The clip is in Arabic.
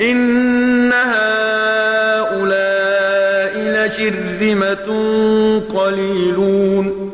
إِنَّ هَٰؤُلَاءِ لَشِرْذِمَةٌ قَلِيلُونَ